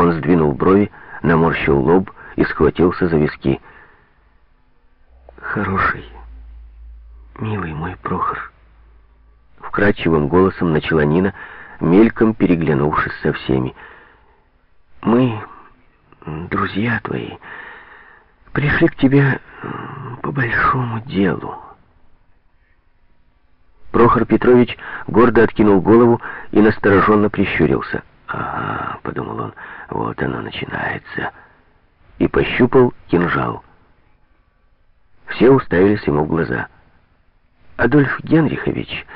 Он сдвинул брови, наморщил лоб и схватился за виски. «Хороший, милый мой Прохор», — вкрадчивым голосом начала Нина, мельком переглянувшись со всеми. «Мы, друзья твои, пришли к тебе по большому делу». Прохор Петрович гордо откинул голову и настороженно прищурился. «Ага», — подумал он, — «вот оно начинается». И пощупал кинжал. Все уставились ему в глаза. «Адольф Генрихович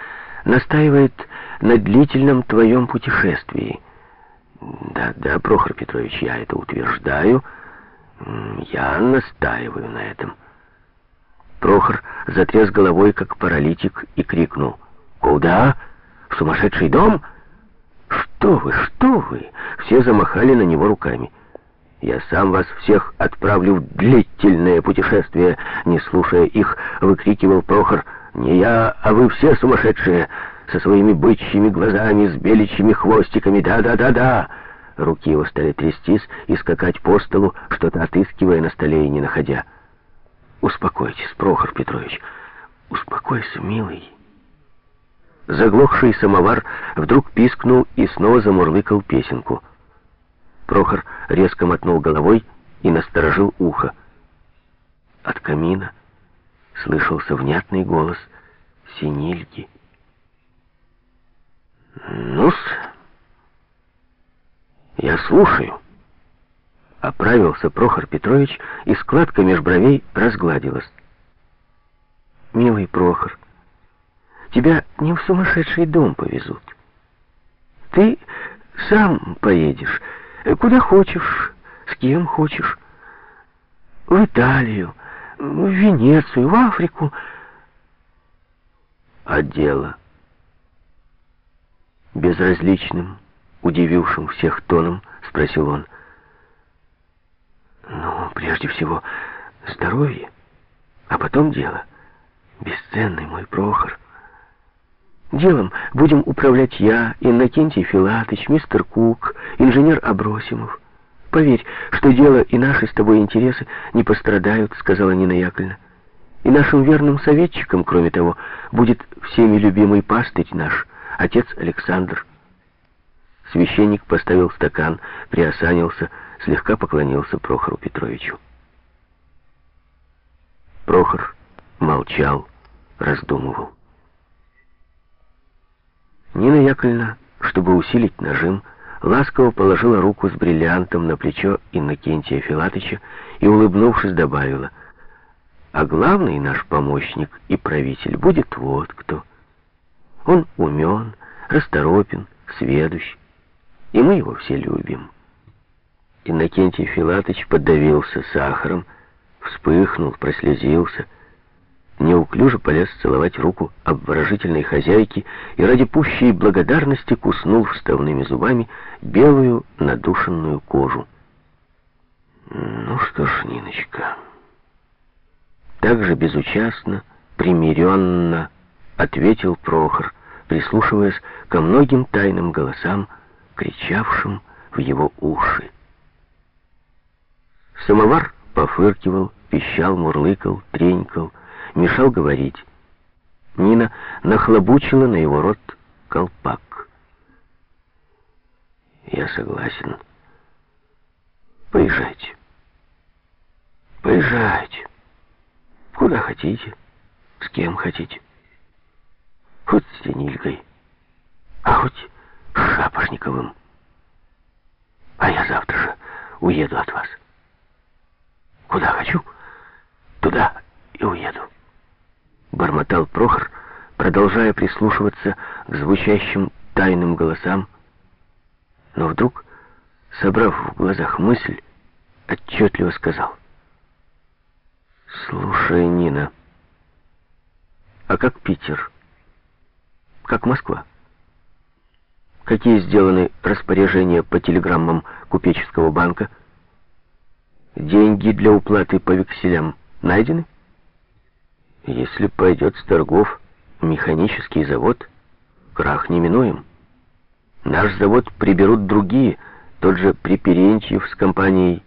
настаивает на длительном твоем путешествии». «Да-да, Прохор Петрович, я это утверждаю. Я настаиваю на этом». Прохор затряс головой, как паралитик, и крикнул. «Куда? В сумасшедший дом?» «Что вы, что вы?» Все замахали на него руками. «Я сам вас всех отправлю в длительное путешествие», не слушая их, выкрикивал Прохор. «Не я, а вы все сумасшедшие, со своими бычьими глазами, с беличьими хвостиками, да-да-да-да!» Руки его стали трястись и скакать по столу, что-то отыскивая на столе и не находя. «Успокойтесь, Прохор Петрович, успокойся, милый». Заглохший самовар вдруг пискнул и снова замурлыкал песенку. Прохор резко мотнул головой и насторожил ухо. От камина слышался внятный голос Синильги. «Ну-с, я слушаю». Оправился Прохор Петрович, и складка меж бровей разгладилась. «Милый Прохор», Тебя не в сумасшедший дом повезут. Ты сам поедешь, куда хочешь, с кем хочешь. В Италию, в Венецию, в Африку. А дело? Безразличным, удивившим всех тоном, спросил он. Ну, прежде всего, здоровье, а потом дело. Бесценный мой Прохор. Делом будем управлять я, Иннокентий Филатыч, мистер Кук, инженер Абросимов. Поверь, что дело и наши с тобой интересы не пострадают, сказала Нина Яковлевна. И нашим верным советчиком, кроме того, будет всеми любимый пастырь наш, отец Александр. Священник поставил стакан, приосанился, слегка поклонился Прохору Петровичу. Прохор молчал, раздумывал. Нина Яковлевна, чтобы усилить нажим, ласково положила руку с бриллиантом на плечо Иннокентия Филатыча и, улыбнувшись, добавила, «А главный наш помощник и правитель будет вот кто. Он умен, расторопен, сведущ, и мы его все любим». Иннокентий Филатыч подавился сахаром, вспыхнул, прослезился, неуклюже полез целовать руку обворожительной хозяйки и ради пущей благодарности куснул вставными зубами белую надушенную кожу. «Ну что ж, Ниночка...» Так же безучастно, примиренно ответил Прохор, прислушиваясь ко многим тайным голосам, кричавшим в его уши. Самовар пофыркивал, пищал, мурлыкал, тренькал, мешал говорить. Нина нахлобучила на его рот колпак. «Я согласен. Поезжайте. Поезжайте. Куда хотите, с кем хотите. Хоть с Денильгой, а хоть с Шапошниковым. А я завтра же уеду от вас. Куда хочу, туда и уеду бормотал Прохор, продолжая прислушиваться к звучащим тайным голосам, но вдруг, собрав в глазах мысль, отчетливо сказал. «Слушай, Нина, а как Питер? Как Москва? Какие сделаны распоряжения по телеграммам купеческого банка? Деньги для уплаты по векселям найдены?» Если пойдет с торгов механический завод, крах неминуем. Наш завод приберут другие, тот же Приперентьев с компанией